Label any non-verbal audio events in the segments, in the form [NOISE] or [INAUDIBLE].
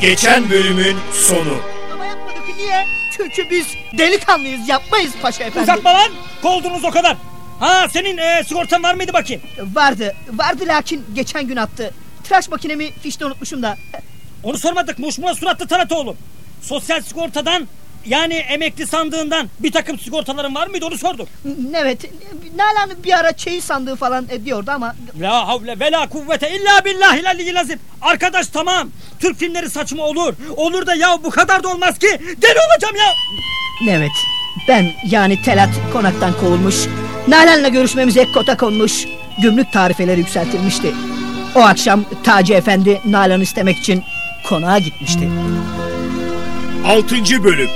Geçen bölümün sonu. Ama yapmadık niye? Çünkü biz delikanlıyız yapmayız paşa efendi. Uzatma lan. Koldunuz o kadar. Ha senin e, sigortan var mıydı bakayım? Vardı. Vardı lakin geçen gün attı. Tıraş makinemi fişte unutmuşum da. Onu sormadık. Muşmula suratlı tarat oğlum. Sosyal sigortadan yani emekli sandığından bir takım sigortaların var mıydı onu sorduk. Evet. Nalan bir ara çeyiz sandığı falan diyordu ama. La havle ve la kuvvete illa billahi aliyyil azim. Arkadaş tamam. Türk filmleri saçma olur. Olur da ya bu kadar da olmaz ki. Deli olacağım ya. Evet. Ben yani Telat konaktan kovulmuş. Nalan'la görüşmemize kota konmuş. Gümrük tarifeleri yükseltilmişti. O akşam Taci Efendi Nalan'ı istemek için konağa gitmişti. 6. bölüm.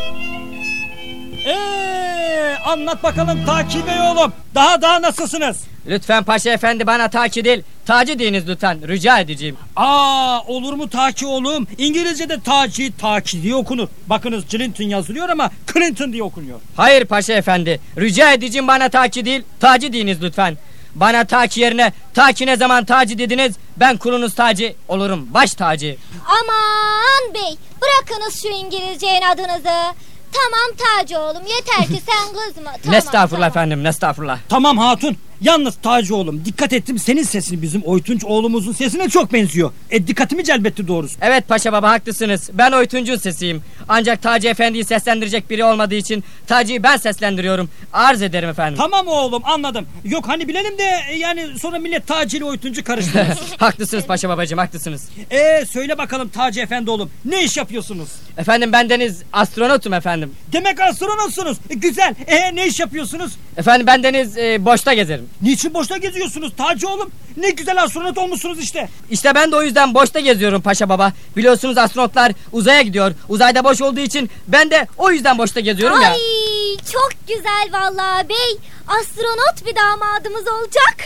Anlat bakalım Taki Bey oğlum. Daha daha nasılsınız? Lütfen paşa efendi bana Taci değil Taci deyiniz lütfen rica edeceğim. Aa olur mu Taki oğlum? İngilizce'de Taci, Taki diye okunur. Bakınız Clinton yazılıyor ama Clinton diye okunuyor. Hayır paşa efendi rica edeceğim bana Taci değil Taci deyiniz lütfen. Bana Taci yerine Taci ne zaman Taci dediniz ben kulunuz Taci olurum baş tacı. Aman bey bırakınız şu İngilizcenin adınızı. Tamam Taci oğlum yeter ki sen kızma. [LAUGHS] Tamam, Nestağfurullah tamam. efendim nestağfurullah. Tamam hatun. Yalnız Taci oğlum dikkat ettim senin sesin bizim Oytunç oğlumuzun sesine çok benziyor. E dikkatimi celbetti doğrusu. Evet paşa baba haklısınız ben Oytuncu'nun sesiyim. Ancak Taci efendiyi seslendirecek biri olmadığı için Taci'yi ben seslendiriyorum. Arz ederim efendim. Tamam oğlum anladım. Yok hani bilelim de e, yani sonra millet Taci ile Oytuncu karıştırır. [LAUGHS] haklısınız paşa babacığım haklısınız. e söyle bakalım Taci efendi oğlum ne iş yapıyorsunuz? Efendim bendeniz astronotum efendim. Demek astronotsunuz. E, güzel. E ne iş yapıyorsunuz? Efendim bendeniz e, boşta gezerim. Niçin boşta geziyorsunuz Taci oğlum? Ne güzel astronot olmuşsunuz işte. İşte ben de o yüzden boşta geziyorum paşa baba. Biliyorsunuz astronotlar uzaya gidiyor. Uzayda boş olduğu için ben de o yüzden boşta geziyorum ya. Ay çok güzel vallahi bey. Astronot bir damadımız olacak.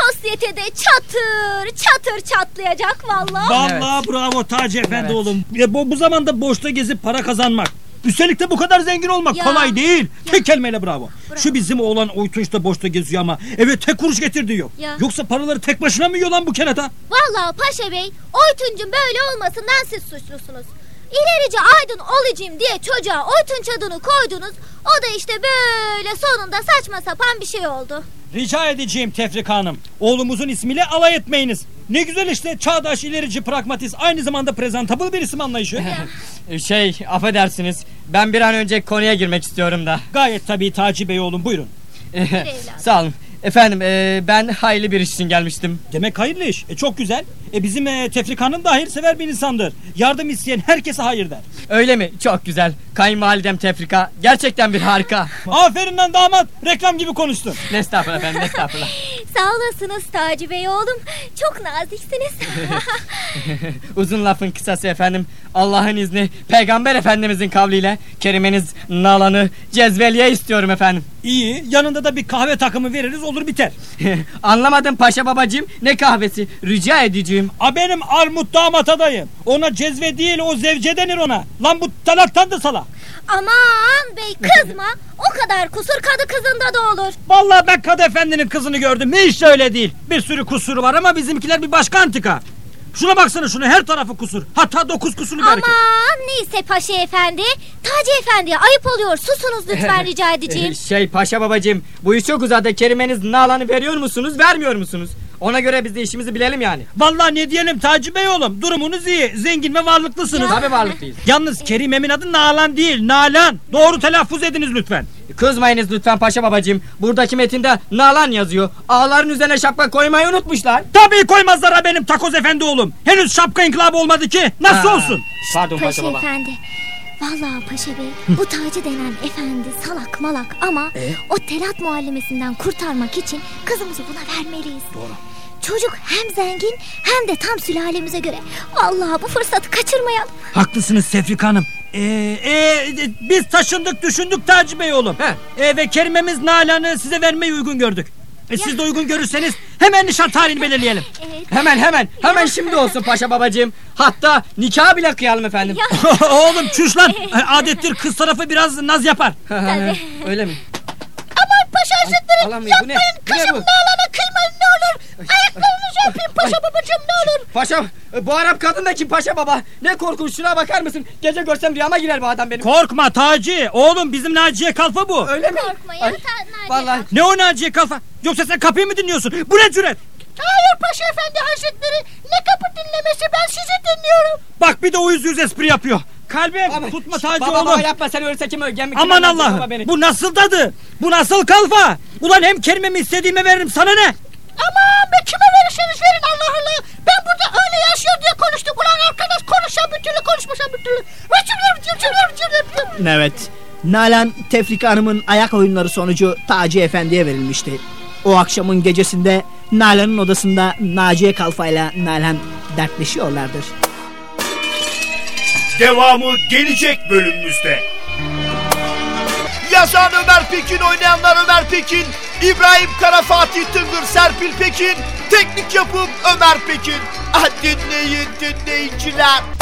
Sosyetede çatır çatır çatlayacak vallahi. Vallahi bravo Taci efendi oğlum. E, bu, bu zamanda boşta gezip para kazanmak. Üstelik de bu kadar zengin olmak Ya. kolay değil. Tek kelimeyle bravo. Şu bizim oğlan Oytunç da boşta geziyor ama eve tek kuruş getirdi yok. Ya. Yoksa paraları tek başına mı yiyor lan bu kerata? Vallahi Paşa Bey, Oytunç'un böyle olmasından siz suçlusunuz. İlerici aydın olacağım diye çocuğa Oytunç adını koydunuz. O da işte böyle sonunda saçma sapan bir şey oldu. Rica edeceğim Tefrika Hanım. Oğlumuzun ismiyle alay etmeyiniz. Ne güzel işte çağdaş, ilerici, pragmatist, aynı zamanda presentable bir isim anlayışı. [LAUGHS] Şey affedersiniz ben bir an önce konuya girmek istiyorum da. Gayet tabii Taci Bey oğlum buyurun. evladım. Sağ olun. Efendim e, ben hayırlı bir iş için gelmiştim. Demek hayırlı iş. E, çok güzel. E, bizim e, Tefrika Hanım da hayırsever bir insandır. Yardım isteyen herkese hayır der. Öyle mi? Çok güzel. Kayınvalidem Tefrika. Gerçekten bir harika. [LAUGHS] Aferin lan damat. Reklam gibi konuştun. Nestağfurullah efendim nestağfurullah. [LAUGHS] Sağ olasınız Taci Bey oğlum. Çok naziksiniz. [LAUGHS] Uzun lafın kısası efendim. Allah'ın izni Peygamber Efendimizin kavliyle kerimeniz nalanı cezveliye istiyorum efendim. İyi. Yanında da bir kahve takımı veririz olur biter. Anlamadım paşa babacığım. Ne kahvesi? Rica edeceğim. A benim armut damat adayım. Ona cezve değil o zevce denir ona. Lan bu talattan da sala. Aman bey kızma. O kadar kusur kadı kızında da olur. Vallahi ben Kadı Efendi'nin kızını gördüm. Hiç öyle değil. Bir sürü kusuru var ama bizimkiler bir başka antika. Şuna baksana şuna her tarafı kusur. Hatta dokuz kusurlu bir hareket. Aman neyse Paşa Efendi. Taci Efendi'ye ayıp oluyor. Susunuz lütfen [LAUGHS] rica edeceğim. Şey paşa babacığım bu iş çok uzadı. Kerimeniz nalanı veriyor musunuz vermiyor musunuz? Ona göre biz de işimizi bilelim yani. Vallahi ne diyelim Taci Bey oğlum. Durumunuz iyi. Zengin ve varlıklısınız. Tabii varlıklıyız. Yalnız Kerime'min adı Nalan değil. Nalan. Doğru telaffuz ediniz lütfen. Kızmayınız lütfen paşa babacığım. Buradaki metinde nalan yazıyor. Ağların üzerine şapka koymayı unutmuşlar. Tabii koymazlar ha benim takoz efendi oğlum. Henüz şapka inkılabı olmadı ki. Nasıl Ha. olsun? Pardon paşa, Paşa baba. Efendi. Vallahi Paşa Bey bu Taci denen efendi salak malak ama o telat muallimesinden kurtarmak için kızımızı buna vermeliyiz. Doğru. Çocuk hem zengin hem de tam sülalemize göre. Vallahi bu fırsatı kaçırmayalım. Haklısınız Tefrika Hanım. Ee, e, biz taşındık düşündük Taci Bey oğlum. He. Ee, ve kerimemiz Nalan'ı size vermeyi uygun gördük. E, siz de uygun görürseniz hemen nişan tarihini belirleyelim. [LAUGHS] Evet. Hemen hemen hemen şimdi olsun paşa babacığım. Hatta nikah bile kıyalım efendim. [LAUGHS] oğlum çüş lan. Adettir kız tarafı biraz naz yapar. [LAUGHS] Öyle mi? Aman Paşa Hazretleri Allah'ım ya, bu ne? Bu ne bu? Nalan'a kıymayın ne olur. Ayaklarınızı öpeyim Paşa babacığım ne olur. Paşa Bu Arap kadın da kim paşa baba? Ne korkunç şuna bakar mısın? Gece görsem rüyama girer bu adam benim. Korkma Taci. Oğlum bizim Naciye Kalfa bu. Öyle mi? Korkma ya. Ay, Naciye Vallahi Ne o Naciye Kalfa? Yoksa sen kapıyı mı dinliyorsun? Bu ne cüret? Hayır Paşa Efendi Hazretleri. Ne kapı dinlemesi ben sizi dinliyorum. Bak bir de o yüz yüz espri yapıyor. Kalbim Ama- tutma Taci baba, oğlum. Baba yapma sen ölse kim gemi Aman Allah. Bu nasıl tadı? Bu nasıl kalfa? Ulan hem kelimemi istediğime veririm sana ne? Aman be kime verirseniz verin Allah Allah. Ben burada öyle yaşıyor diye konuştum. Ulan arkadaş konuşan bir türlü konuşmasan bir türlü. Evet. Nalan Tefrika Hanım'ın ayak oyunları sonucu Taci Efendi'ye verilmişti. O akşamın gecesinde Nalan'ın odasında Naciye Kalfa ile Nalan dertleşiyorlardır. Devamı gelecek bölümümüzde. Yazan Ömer Pekin, oynayanlar Ömer Pekin, İbrahim Kara, Fatih Tıngır, Serpil Pekin, teknik yapım Ömer Pekin. Ah dinleyin dinleyiciler.